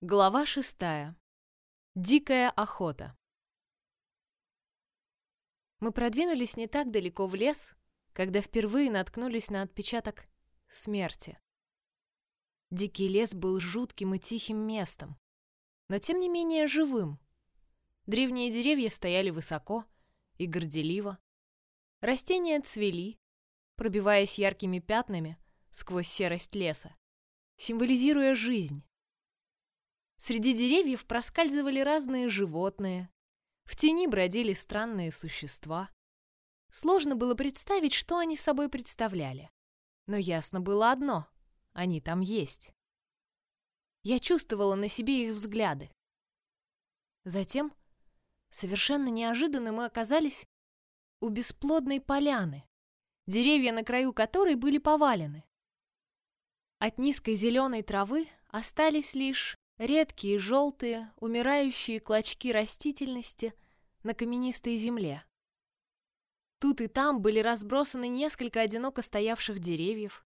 Глава шестая. Дикая охота. Мы продвинулись не так далеко в лес, когда впервые наткнулись на отпечаток смерти. Дикий лес был жутким и тихим местом, но тем не менее живым. Древние деревья стояли высоко и горделиво. Растения цвели, пробиваясь яркими пятнами сквозь серость леса, символизируя жизнь. Среди деревьев проскальзывали разные животные, в тени бродили странные существа. Сложно было представить, что они собой представляли. Но ясно было одно — они там есть. Я чувствовала на себе их взгляды. Затем, совершенно неожиданно, мы оказались у бесплодной поляны, деревья на краю которой были повалены. От низкой зеленой травы остались лишь редкие желтые, умирающие клочки растительности на каменистой земле. Тут и там были разбросаны несколько одиноко стоявших деревьев,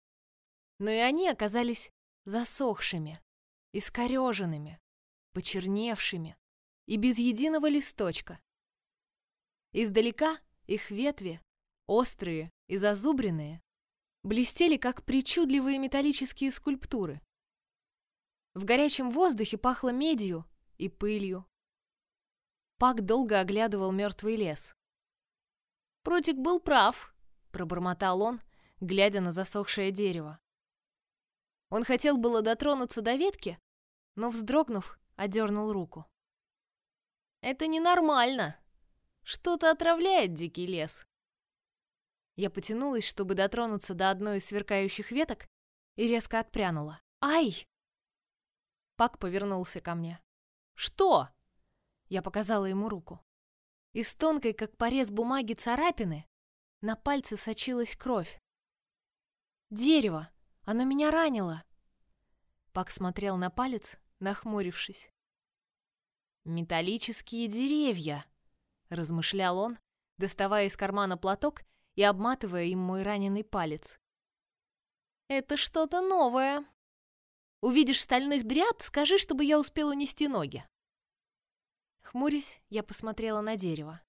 но и они оказались засохшими, искореженными, почерневшими и без единого листочка. Издалека их ветви, острые и зазубренные, блестели, как причудливые металлические скульптуры. В горячем воздухе пахло медью и пылью. Пак долго оглядывал мертвый лес. «Прутик был прав», — пробормотал он, глядя на засохшее дерево. Он хотел было дотронуться до ветки, но, вздрогнув, одернул руку. «Это ненормально. Что-то отравляет дикий лес». Я потянулась, чтобы дотронуться до одной из сверкающих веток, и резко отпрянула. «Ай!» Пак повернулся ко мне. «Что?» Я показала ему руку. Из тонкой, как порез бумаги царапины, на пальце сочилась кровь. «Дерево! Оно меня ранило!» Пак смотрел на палец, нахмурившись. «Металлические деревья!» — размышлял он, доставая из кармана платок и обматывая им мой раненый палец. «Это что-то новое!» Увидишь стальных дряд, скажи, чтобы я успел унести ноги. Хмурясь, я посмотрела на дерево.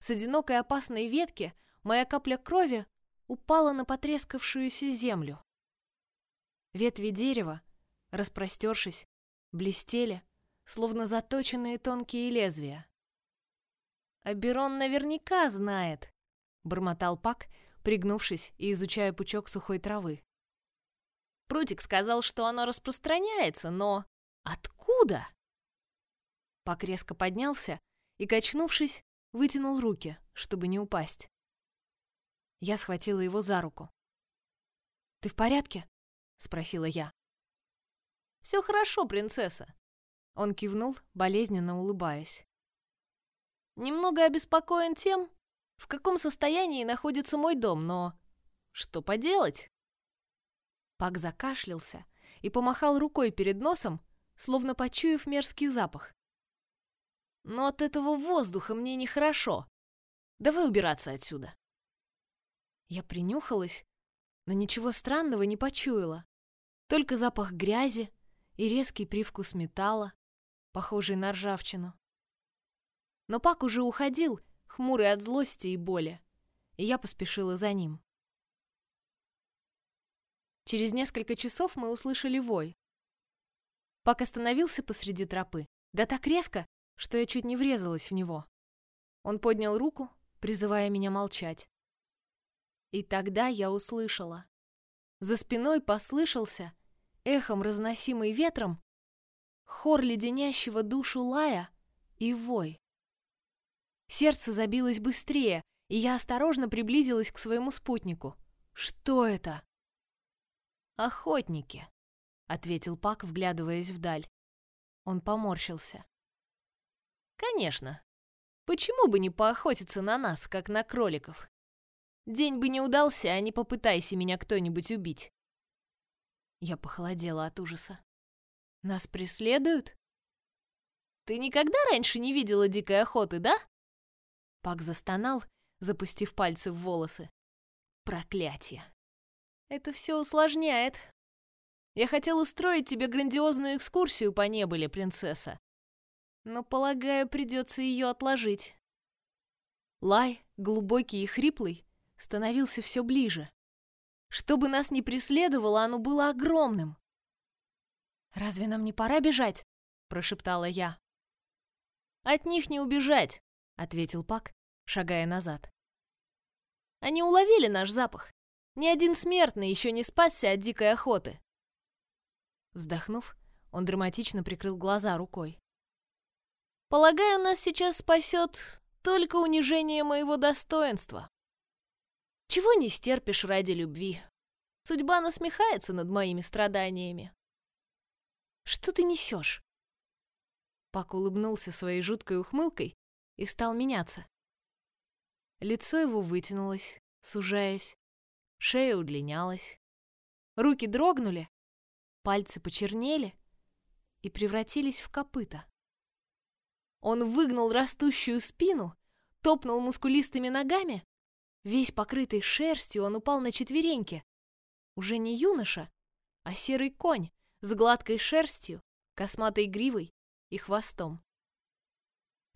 С одинокой опасной ветки моя капля крови упала на потрескавшуюся землю. Ветви дерева, распростершись, блестели, словно заточенные тонкие лезвия. «Аберон наверняка знает», — бормотал Пак, пригнувшись и изучая пучок сухой травы. Прутик сказал, что оно распространяется, но откуда? Пак резко поднялся и, качнувшись, вытянул руки, чтобы не упасть. Я схватила его за руку. «Ты в порядке?» — спросила я. «Все хорошо, принцесса». Он кивнул, болезненно улыбаясь. «Немного обеспокоен тем, в каком состоянии находится мой дом, но что поделать?» Пак закашлялся и помахал рукой перед носом, словно почуяв мерзкий запах. «Но от этого воздуха мне нехорошо. Давай убираться отсюда». Я принюхалась, но ничего странного не почуяла. Только запах грязи и резкий привкус металла, похожий на ржавчину. Но Пак уже уходил, хмурый от злости и боли, и я поспешила за ним. Через несколько часов мы услышали вой. Пак остановился посреди тропы, да так резко, что я чуть не врезалась в него. Он поднял руку, призывая меня молчать. И тогда я услышала. За спиной послышался, эхом разносимый ветром, хор леденящего душу лая и вой. Сердце забилось быстрее, и я осторожно приблизилась к своему спутнику. Что это? «Охотники», — ответил Пак, вглядываясь вдаль. Он поморщился. «Конечно. Почему бы не поохотиться на нас, как на кроликов? День бы не удался, а не попытайся меня кто-нибудь убить». Я похолодела от ужаса. «Нас преследуют?» «Ты никогда раньше не видела дикой охоты, да?» Пак застонал, запустив пальцы в волосы. «Проклятие!» Это все усложняет. Я хотел устроить тебе грандиозную экскурсию по небыле, принцесса. Но, полагаю, придется ее отложить. Лай, глубокий и хриплый, становился все ближе. Чтобы нас не преследовало, оно было огромным. «Разве нам не пора бежать?» — прошептала я. «От них не убежать», — ответил Пак, шагая назад. «Они уловили наш запах. Ни один смертный еще не спасся от дикой охоты. Вздохнув, он драматично прикрыл глаза рукой. «Полагаю, нас сейчас спасет только унижение моего достоинства. Чего не стерпишь ради любви? Судьба насмехается над моими страданиями». «Что ты несешь?» Пак улыбнулся своей жуткой ухмылкой и стал меняться. Лицо его вытянулось, сужаясь, шея удлинялась. Руки дрогнули, Пальцы почернели и превратились в копыта. Он выгнул растущую спину, топнул мускулистыми ногами. Весь покрытый шерстью, он упал на четвереньки. Уже не юноша, а серый конь с гладкой шерстью, косматой гривой и хвостом.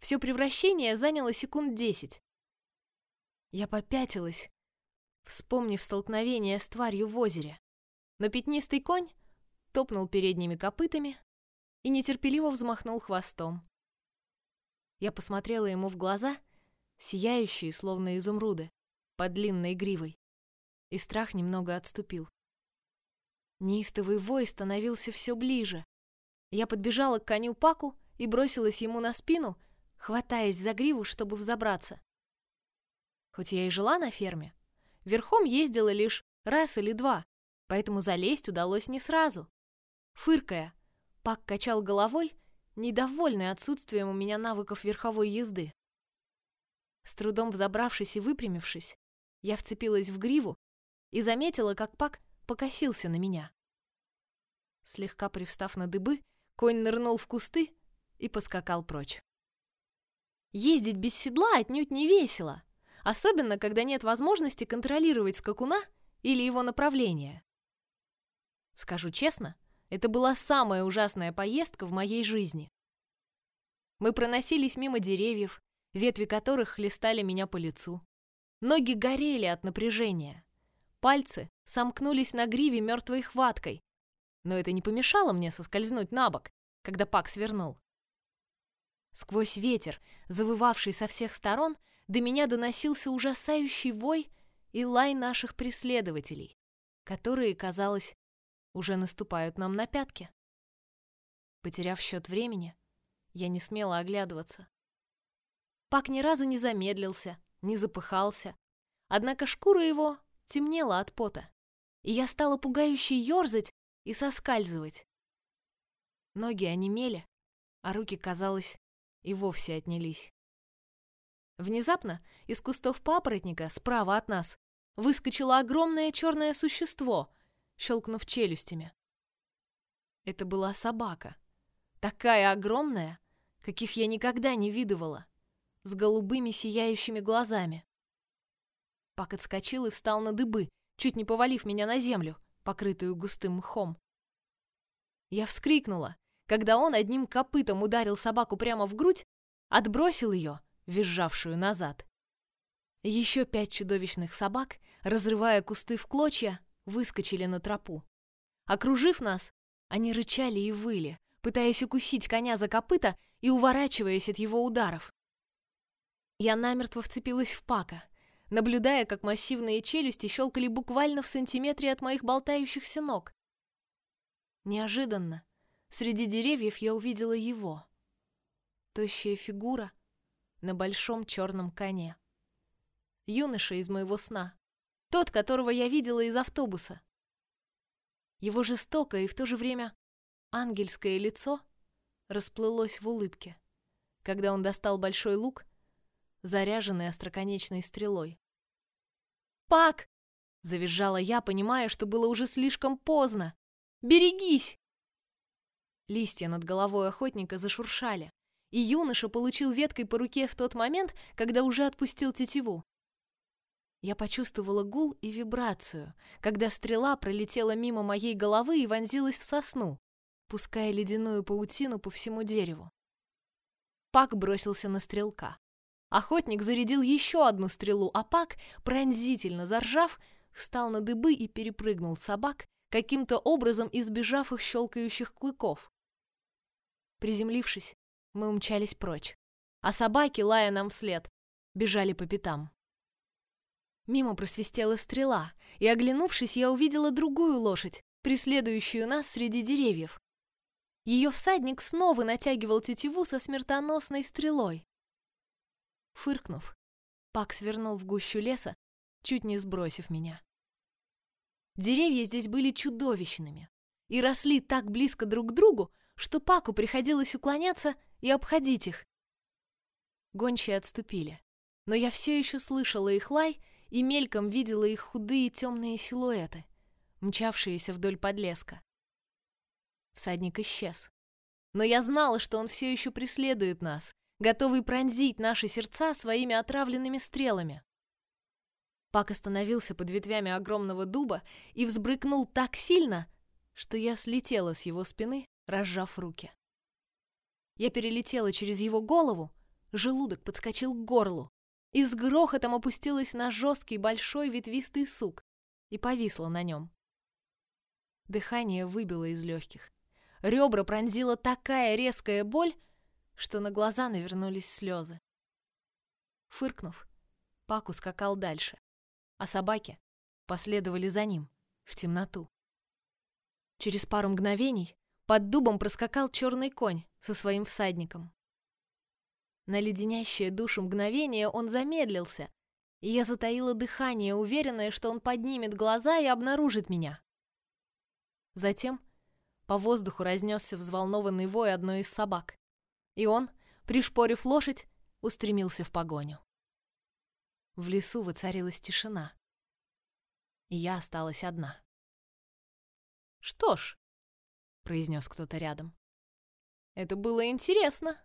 Все превращение заняло секунд десять. Я попятилась, вспомнив столкновение с тварью в озере. Но пятнистый конь топнул передними копытами и нетерпеливо взмахнул хвостом. Я посмотрела ему в глаза, сияющие, словно изумруды, под длинной гривой, и страх немного отступил. Неистовый вой становился все ближе. Я подбежала к коню Паку и бросилась ему на спину, хватаясь за гриву, чтобы взобраться. Хоть я и жила на ферме, верхом ездила лишь раз или два, поэтому залезть удалось не сразу. Фыркая, Пак качал головой, недовольный отсутствием у меня навыков верховой езды. С трудом взобравшись и выпрямившись, я вцепилась в гриву и заметила, как Пак покосился на меня. Слегка привстав на дыбы, конь нырнул в кусты и поскакал прочь. Ездить без седла отнюдь не весело, особенно когда нет возможности контролировать скакуна или его направление. Скажу честно, это была самая ужасная поездка в моей жизни. Мы проносились мимо деревьев, ветви которых хлестали меня по лицу. Ноги горели от напряжения. Пальцы сомкнулись на гриве мертвой хваткой. Но это не помешало мне соскользнуть на бок, когда Пак свернул. Сквозь ветер, завывавший со всех сторон, до меня доносился ужасающий вой и лай наших преследователей, которые, казалось, уже наступают нам на пятки. Потеряв счет времени, я не смела оглядываться. Пак ни разу не замедлился, не запыхался, однако шкура его темнела от пота, и я стала пугающе ерзать и соскальзывать. Ноги онемели, а руки, казалось, и вовсе отнялись. Внезапно из кустов папоротника справа от нас выскочило огромное черное существо щелкнув челюстями. Это была собака. Такая огромная, каких я никогда не видывала, с голубыми сияющими глазами. Пак отскочил и встал на дыбы, чуть не повалив меня на землю, покрытую густым мхом. Я вскрикнула, когда он одним копытом ударил собаку прямо в грудь, отбросил ее, визжавшую назад. Еще пять чудовищных собак, разрывая кусты в клочья, выскочили на тропу. Окружив нас, они рычали и выли, пытаясь укусить коня за копыта и уворачиваясь от его ударов. Я намертво вцепилась в пака, наблюдая, как массивные челюсти щелкали буквально в сантиметре от моих болтающихся ног. Неожиданно среди деревьев я увидела его. Тощая фигура на большом черном коне. Юноша из моего сна. Тот, которого я видела из автобуса. Его жестокое и в то же время ангельское лицо расплылось в улыбке, когда он достал большой лук, заряженный остроконечной стрелой. «Пак!» — завизжала я, понимая, что было уже слишком поздно. «Берегись!» Листья над головой охотника зашуршали, и юноша получил веткой по руке в тот момент, когда уже отпустил тетиву. Я почувствовала гул и вибрацию, когда стрела пролетела мимо моей головы и вонзилась в сосну, пуская ледяную паутину по всему дереву. Пак бросился на стрелка. Охотник зарядил еще одну стрелу, а Пак, пронзительно заржав, встал на дыбы и перепрыгнул собак, каким-то образом избежав их щелкающих клыков. Приземлившись, мы умчались прочь, а собаки, лая нам вслед, бежали по пятам. Мимо просвистела стрела, и, оглянувшись, я увидела другую лошадь, преследующую нас среди деревьев. Ее всадник снова натягивал тетиву со смертоносной стрелой. Фыркнув, Пак свернул в гущу леса, чуть не сбросив меня. Деревья здесь были чудовищными и росли так близко друг к другу, что Паку приходилось уклоняться и обходить их. Гончие отступили, но я все еще слышала их лай и мельком видела их худые темные силуэты, мчавшиеся вдоль подлеска. Всадник исчез. Но я знала, что он все еще преследует нас, готовый пронзить наши сердца своими отравленными стрелами. Пак остановился под ветвями огромного дуба и взбрыкнул так сильно, что я слетела с его спины, разжав руки. Я перелетела через его голову, желудок подскочил к горлу и с грохотом опустилась на жесткий большой ветвистый сук и повисла на нем. Дыхание выбило из легких. Ребра пронзила такая резкая боль, что на глаза навернулись слезы. Фыркнув, Пак ускакал дальше а собаки последовали за ним в темноту. Через пару мгновений под дубом проскакал черный конь со своим всадником. На леденящее душу мгновение он замедлился, и я затаила дыхание, уверенная, что он поднимет глаза и обнаружит меня. Затем по воздуху разнесся взволнованный вой одной из собак, и он, пришпорив лошадь, устремился в погоню. В лесу воцарилась тишина. И я осталась одна. «Что ж», — произнес кто-то рядом, — «это было интересно».